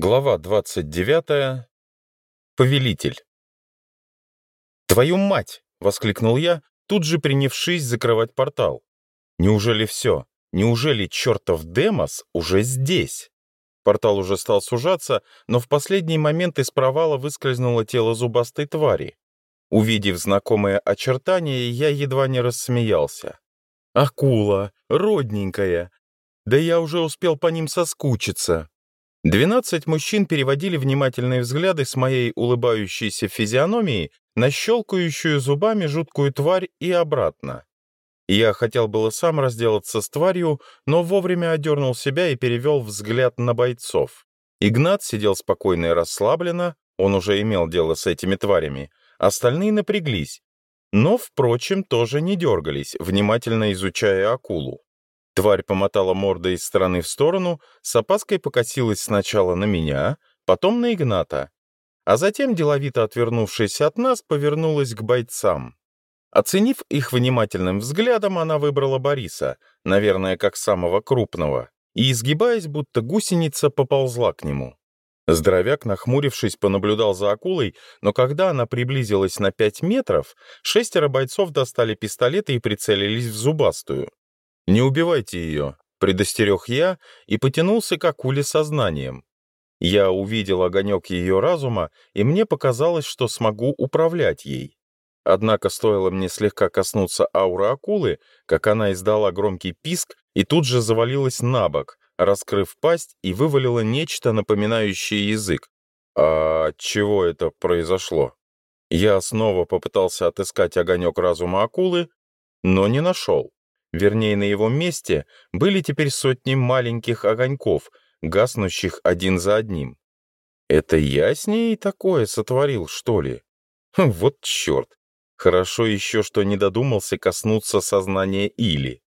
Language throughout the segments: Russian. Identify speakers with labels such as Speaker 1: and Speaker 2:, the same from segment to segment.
Speaker 1: Глава 29. Повелитель. «Твою мать!» — воскликнул я, тут же принявшись закрывать портал. «Неужели все? Неужели чертов Демос уже здесь?» Портал уже стал сужаться, но в последний момент из провала выскользнуло тело зубастой твари. Увидев знакомые очертания, я едва не рассмеялся. «Акула! Родненькая! Да я уже успел по ним соскучиться!» 12 мужчин переводили внимательные взгляды с моей улыбающейся физиономии на щелкающую зубами жуткую тварь и обратно. Я хотел было сам разделаться с тварью, но вовремя одернул себя и перевел взгляд на бойцов. Игнат сидел спокойно и расслабленно, он уже имел дело с этими тварями, остальные напряглись, но, впрочем, тоже не дергались, внимательно изучая акулу. Тварь помотала мордой из стороны в сторону, с опаской покосилась сначала на меня, потом на Игната, а затем, деловито отвернувшись от нас, повернулась к бойцам. Оценив их внимательным взглядом, она выбрала Бориса, наверное, как самого крупного, и, изгибаясь, будто гусеница, поползла к нему. Здоровяк, нахмурившись, понаблюдал за акулой, но когда она приблизилась на пять метров, шестеро бойцов достали пистолеты и прицелились в зубастую. «Не убивайте ее», — предостерег я и потянулся к акуле сознанием. Я увидел огонек ее разума, и мне показалось, что смогу управлять ей. Однако стоило мне слегка коснуться ауры акулы, как она издала громкий писк и тут же завалилась на бок, раскрыв пасть и вывалила нечто, напоминающее язык. А чего это произошло? Я снова попытался отыскать огонек разума акулы, но не нашел. Вернее, на его месте были теперь сотни маленьких огоньков, гаснущих один за одним. Это я с ней такое сотворил, что ли? Хм, вот черт! Хорошо еще, что не додумался коснуться сознания Или.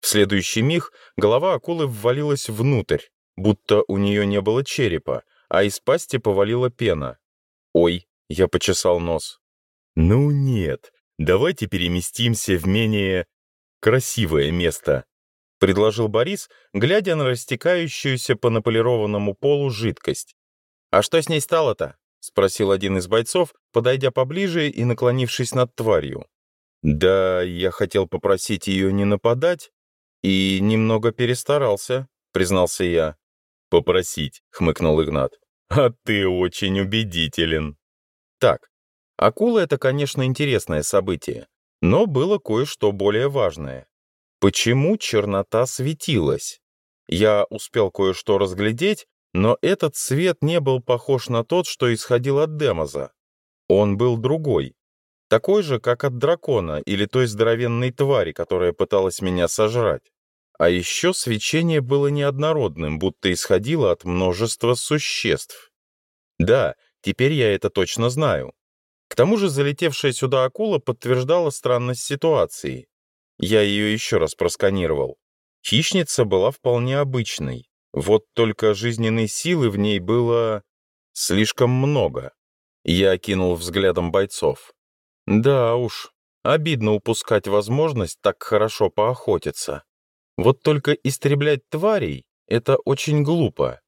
Speaker 1: В следующий миг голова акулы ввалилась внутрь, будто у нее не было черепа, а из пасти повалила пена. «Ой!» — я почесал нос. «Ну нет, давайте переместимся в менее «Красивое место», — предложил Борис, глядя на растекающуюся по наполированному полу жидкость. «А что с ней стало-то?» — спросил один из бойцов, подойдя поближе и наклонившись над тварью. «Да, я хотел попросить ее не нападать и немного перестарался», — признался я. «Попросить», — хмыкнул Игнат. «А ты очень убедителен». «Так, акула — это, конечно, интересное событие. Но было кое-что более важное. Почему чернота светилась? Я успел кое-что разглядеть, но этот свет не был похож на тот, что исходил от Демоза. Он был другой. Такой же, как от дракона или той здоровенной твари, которая пыталась меня сожрать. А еще свечение было неоднородным, будто исходило от множества существ. Да, теперь я это точно знаю. К тому же залетевшая сюда акула подтверждала странность ситуации. Я ее еще раз просканировал. Хищница была вполне обычной. Вот только жизненной силы в ней было слишком много. Я окинул взглядом бойцов. Да уж, обидно упускать возможность так хорошо поохотиться. Вот только истреблять тварей — это очень глупо.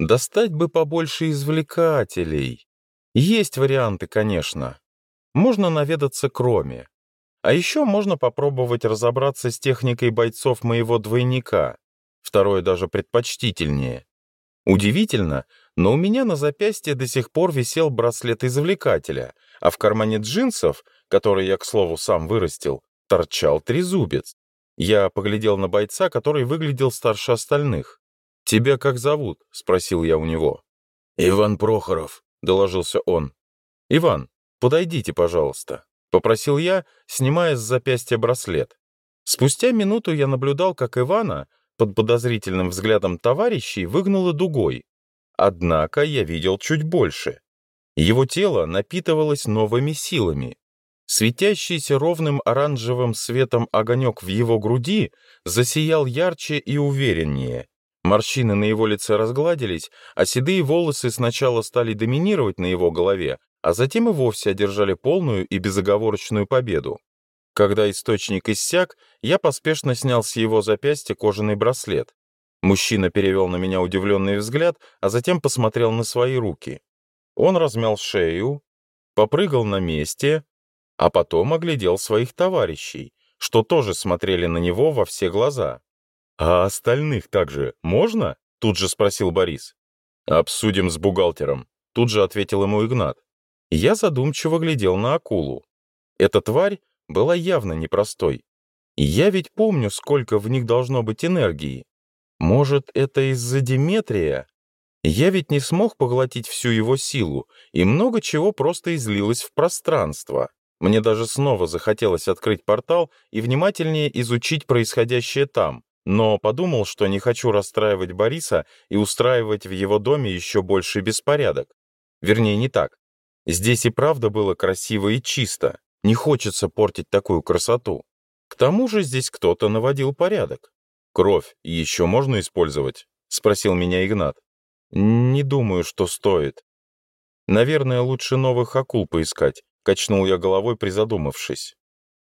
Speaker 1: Достать бы побольше извлекателей. Есть варианты, конечно. Можно наведаться к Роме. А еще можно попробовать разобраться с техникой бойцов моего двойника. Второе даже предпочтительнее. Удивительно, но у меня на запястье до сих пор висел браслет извлекателя, а в кармане джинсов, который я, к слову, сам вырастил, торчал трезубец. Я поглядел на бойца, который выглядел старше остальных. «Тебя как зовут?» — спросил я у него. «Иван Прохоров», — доложился он. «Иван, подойдите, пожалуйста», — попросил я, снимая с запястья браслет. Спустя минуту я наблюдал, как Ивана под подозрительным взглядом товарищей выгнула дугой. Однако я видел чуть больше. Его тело напитывалось новыми силами. Светящийся ровным оранжевым светом огонек в его груди засиял ярче и увереннее — Морщины на его лице разгладились, а седые волосы сначала стали доминировать на его голове, а затем и вовсе одержали полную и безоговорочную победу. Когда источник иссяк, я поспешно снял с его запястья кожаный браслет. Мужчина перевел на меня удивленный взгляд, а затем посмотрел на свои руки. Он размял шею, попрыгал на месте, а потом оглядел своих товарищей, что тоже смотрели на него во все глаза. «А остальных также можно?» — тут же спросил Борис. «Обсудим с бухгалтером», — тут же ответил ему Игнат. Я задумчиво глядел на акулу. Эта тварь была явно непростой. Я ведь помню, сколько в них должно быть энергии. Может, это из-за Диметрия? Я ведь не смог поглотить всю его силу, и много чего просто излилось в пространство. Мне даже снова захотелось открыть портал и внимательнее изучить происходящее там но подумал, что не хочу расстраивать Бориса и устраивать в его доме еще больше беспорядок. Вернее, не так. Здесь и правда было красиво и чисто. Не хочется портить такую красоту. К тому же здесь кто-то наводил порядок. «Кровь еще можно использовать?» — спросил меня Игнат. «Не думаю, что стоит. Наверное, лучше новых акул поискать», — качнул я головой, призадумавшись.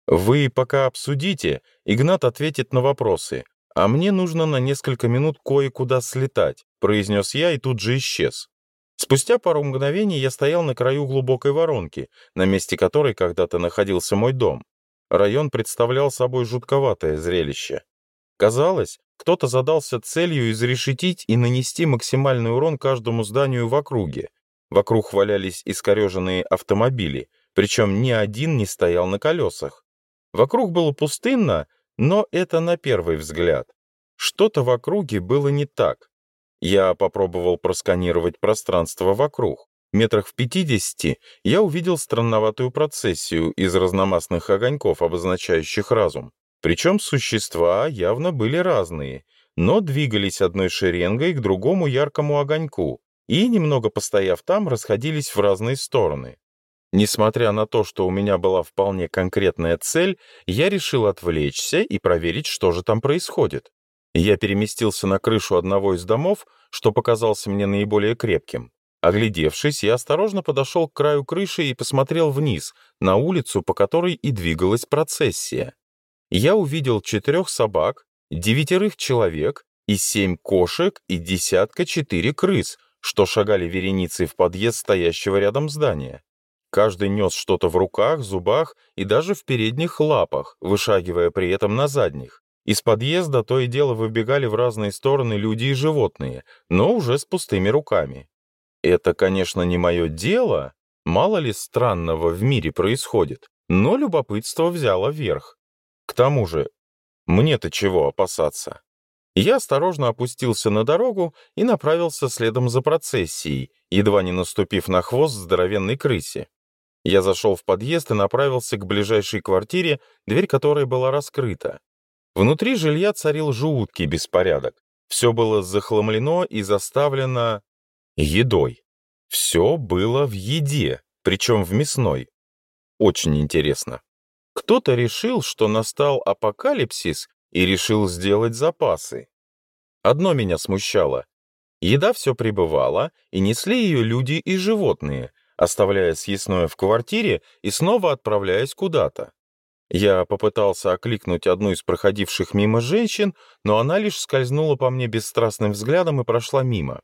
Speaker 1: «Вы пока обсудите, Игнат ответит на вопросы, «А мне нужно на несколько минут кое-куда слетать», — произнес я и тут же исчез. Спустя пару мгновений я стоял на краю глубокой воронки, на месте которой когда-то находился мой дом. Район представлял собой жутковатое зрелище. Казалось, кто-то задался целью изрешетить и нанести максимальный урон каждому зданию в округе. Вокруг валялись искореженные автомобили, причем ни один не стоял на колесах. Вокруг было пустынно, но это на первый взгляд. Что-то в округе было не так. Я попробовал просканировать пространство вокруг. Метрах в 50 я увидел странноватую процессию из разномастных огоньков, обозначающих разум. Причем существа явно были разные, но двигались одной шеренгой к другому яркому огоньку и, немного постояв там, расходились в разные стороны. Несмотря на то, что у меня была вполне конкретная цель, я решил отвлечься и проверить, что же там происходит. Я переместился на крышу одного из домов, что показался мне наиболее крепким. Оглядевшись, я осторожно подошел к краю крыши и посмотрел вниз, на улицу, по которой и двигалась процессия. Я увидел четырех собак, девятерых человек и семь кошек и десятка четыре крыс, что шагали вереницей в подъезд стоящего рядом здания. Каждый нес что-то в руках, зубах и даже в передних лапах, вышагивая при этом на задних. Из подъезда то и дело выбегали в разные стороны люди и животные, но уже с пустыми руками. Это, конечно, не мое дело, мало ли странного в мире происходит, но любопытство взяло верх. К тому же, мне-то чего опасаться? Я осторожно опустился на дорогу и направился следом за процессией, едва не наступив на хвост здоровенной крысе. Я зашел в подъезд и направился к ближайшей квартире, дверь которой была раскрыта. Внутри жилья царил жуткий беспорядок. Все было захламлено и заставлено едой. Все было в еде, причем в мясной. Очень интересно. Кто-то решил, что настал апокалипсис и решил сделать запасы. Одно меня смущало. Еда все пребывала, и несли ее люди и животные — оставляя съестное в квартире и снова отправляясь куда-то. Я попытался окликнуть одну из проходивших мимо женщин, но она лишь скользнула по мне бесстрастным взглядом и прошла мимо.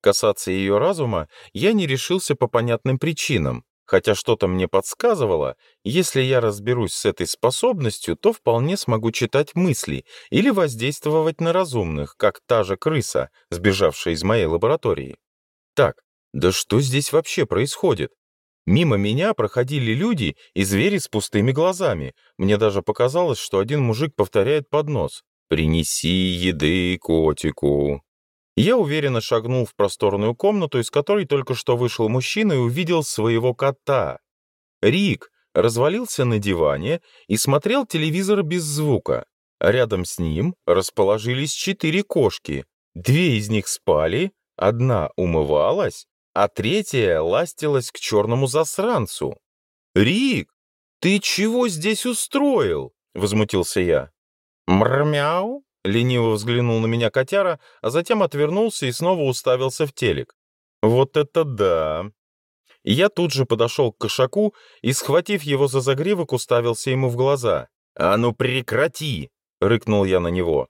Speaker 1: Касаться ее разума я не решился по понятным причинам, хотя что-то мне подсказывало, если я разберусь с этой способностью, то вполне смогу читать мысли или воздействовать на разумных, как та же крыса, сбежавшая из моей лаборатории. Так, да что здесь вообще происходит? Мимо меня проходили люди и звери с пустыми глазами. Мне даже показалось, что один мужик повторяет под нос. «Принеси еды котику». Я уверенно шагнул в просторную комнату, из которой только что вышел мужчина и увидел своего кота. Рик развалился на диване и смотрел телевизор без звука. Рядом с ним расположились четыре кошки. Две из них спали, одна умывалась, а третья ластилась к черному засранцу. «Рик, ты чего здесь устроил?» — возмутился я. «Мрмяу?» — лениво взглянул на меня котяра, а затем отвернулся и снова уставился в телек. «Вот это да!» Я тут же подошел к кошаку и, схватив его за загривок, уставился ему в глаза. «А ну прекрати!» — рыкнул я на него.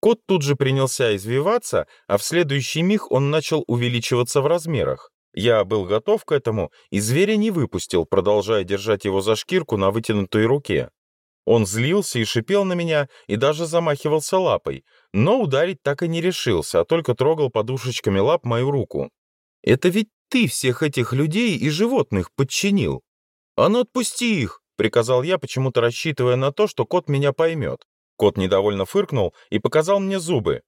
Speaker 1: Кот тут же принялся извиваться, а в следующий миг он начал увеличиваться в размерах. Я был готов к этому, и зверя не выпустил, продолжая держать его за шкирку на вытянутой руке. Он злился и шипел на меня, и даже замахивался лапой, но ударить так и не решился, а только трогал подушечками лап мою руку. «Это ведь ты всех этих людей и животных подчинил!» «А ну отпусти их!» — приказал я, почему-то рассчитывая на то, что кот меня поймет. Кот недовольно фыркнул и показал мне зубы.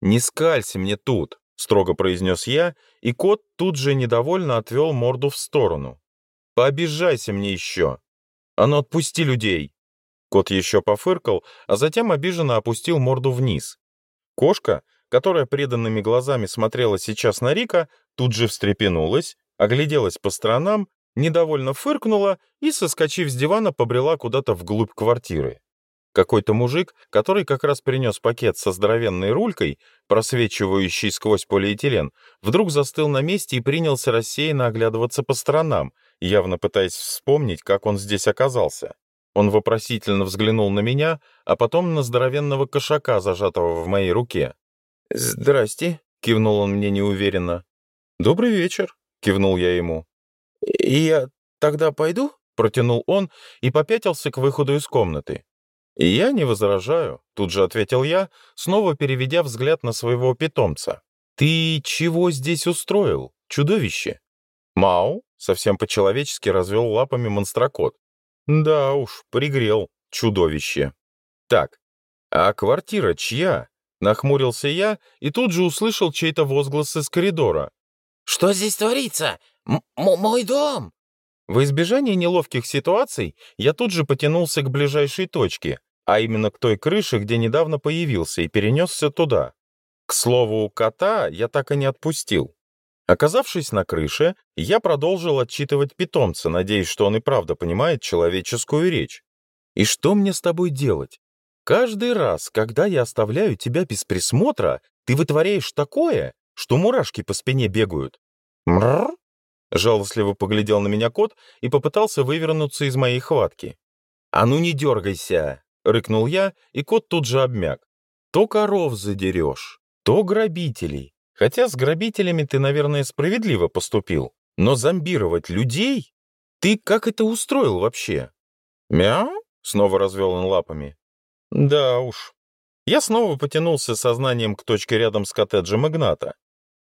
Speaker 1: «Не скалься мне тут», — строго произнес я, и кот тут же недовольно отвел морду в сторону. «Пообижайся мне еще! А ну отпусти людей!» Кот еще пофыркал, а затем обиженно опустил морду вниз. Кошка, которая преданными глазами смотрела сейчас на Рика, тут же встрепенулась, огляделась по сторонам, недовольно фыркнула и, соскочив с дивана, побрела куда-то вглубь квартиры. Какой-то мужик, который как раз принес пакет со здоровенной рулькой, просвечивающий сквозь полиэтилен, вдруг застыл на месте и принялся рассеянно оглядываться по сторонам, явно пытаясь вспомнить, как он здесь оказался. Он вопросительно взглянул на меня, а потом на здоровенного кошака, зажатого в моей руке. «Здрасте», — кивнул он мне неуверенно. «Добрый вечер», — кивнул я ему. «Я тогда пойду?» — протянул он и попятился к выходу из комнаты. «Я не возражаю», — тут же ответил я, снова переведя взгляд на своего питомца. «Ты чего здесь устроил, чудовище?» «Мау», — совсем по-человечески развел лапами монстрокот. «Да уж, пригрел, чудовище». «Так, а квартира чья?» — нахмурился я и тут же услышал чей-то возглас из коридора.
Speaker 2: «Что здесь творится? М мой дом!»
Speaker 1: В избежание неловких ситуаций я тут же потянулся к ближайшей точке, а именно к той крыше, где недавно появился, и перенесся туда. К слову, кота я так и не отпустил. Оказавшись на крыше, я продолжил отчитывать питомца, надеясь, что он и правда понимает человеческую речь. «И что мне с тобой делать? Каждый раз, когда я оставляю тебя без присмотра, ты вытворяешь такое, что мурашки по спине бегают. Мрррр!» Жалостливо поглядел на меня кот и попытался вывернуться из моей хватки. «А ну не дергайся!» — рыкнул я, и кот тут же обмяк. «То коров задерешь, то грабителей. Хотя с грабителями ты, наверное, справедливо поступил. Но зомбировать людей? Ты как это устроил вообще?» «Мяу?» — снова развел он лапами. «Да уж». Я снова потянулся сознанием к точке рядом с коттеджем Игната.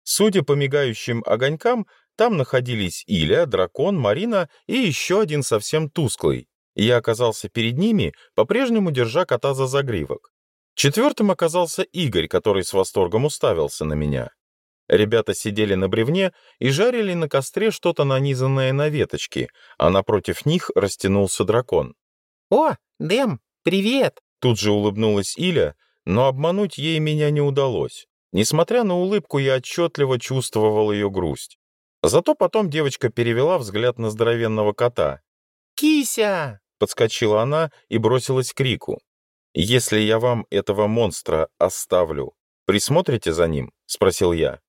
Speaker 1: Судя по мигающим огонькам, там находились Иля, Дракон, Марина и еще один совсем тусклый. Я оказался перед ними, по-прежнему держа кота за загривок. Четвертым оказался Игорь, который с восторгом уставился на меня. Ребята сидели на бревне и жарили на костре что-то нанизанное на веточки, а напротив них растянулся дракон.
Speaker 2: «О, Дэм, привет!»
Speaker 1: Тут же улыбнулась Иля, но обмануть ей меня не удалось. Несмотря на улыбку, я отчетливо чувствовал ее грусть. Зато потом девочка перевела взгляд на здоровенного кота.
Speaker 2: «Кися!»
Speaker 1: — подскочила она и бросилась к Рику. «Если я вам этого монстра оставлю, присмотрите за ним?» — спросил я.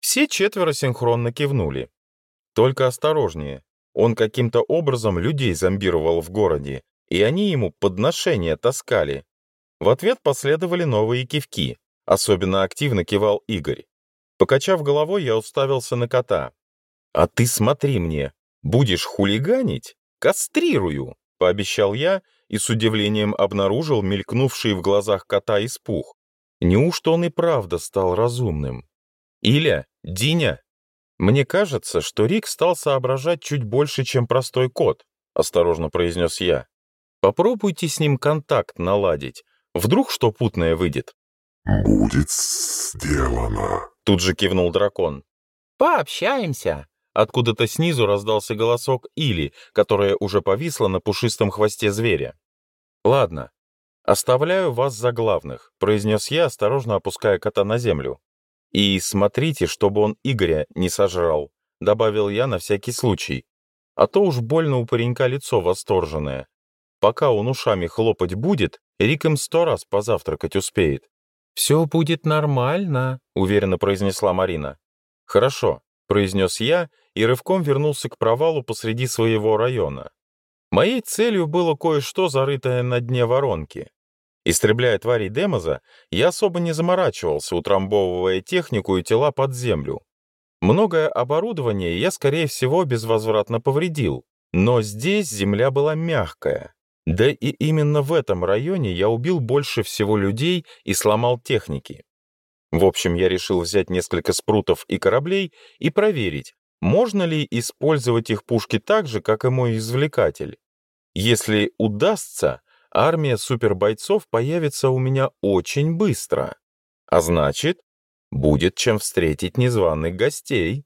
Speaker 1: Все четверо синхронно кивнули. «Только осторожнее. Он каким-то образом людей зомбировал в городе, и они ему подношения таскали». В ответ последовали новые кивки. Особенно активно кивал Игорь. Покачав головой, я уставился на кота. «А ты смотри мне, будешь хулиганить? Кастрирую!» — пообещал я и с удивлением обнаружил мелькнувший в глазах кота испух. Неужто он и правда стал разумным? «Иля, Диня!» «Мне кажется, что Рик стал соображать чуть больше, чем простой кот», — осторожно произнес я. «Попробуйте с ним контакт наладить. Вдруг что путное выйдет?»
Speaker 3: «Будет сделано», —
Speaker 1: тут же кивнул дракон.
Speaker 2: «Пообщаемся»,
Speaker 1: Откуда-то снизу раздался голосок Или, которая уже повисла на пушистом хвосте зверя. «Ладно, оставляю вас за главных», — произнес я, осторожно опуская кота на землю. «И смотрите, чтобы он Игоря не сожрал», — добавил я на всякий случай. А то уж больно у паренька лицо восторженное. Пока он ушами хлопать будет, Рик им сто раз позавтракать успеет. «Все будет нормально», — уверенно произнесла Марина. «Хорошо произнес я и рывком вернулся к провалу посреди своего района. Моей целью было кое-что, зарытое на дне воронки. Истребляя тварей Демоза, я особо не заморачивался, утрамбовывая технику и тела под землю. Многое оборудование я, скорее всего, безвозвратно повредил, но здесь земля была мягкая. Да и именно в этом районе я убил больше всего людей и сломал техники. В общем, я решил взять несколько спрутов и кораблей и проверить, можно ли использовать их пушки так же, как и мой извлекатель. Если удастся, армия супербойцов появится у меня очень быстро. А значит, будет чем встретить незваных гостей.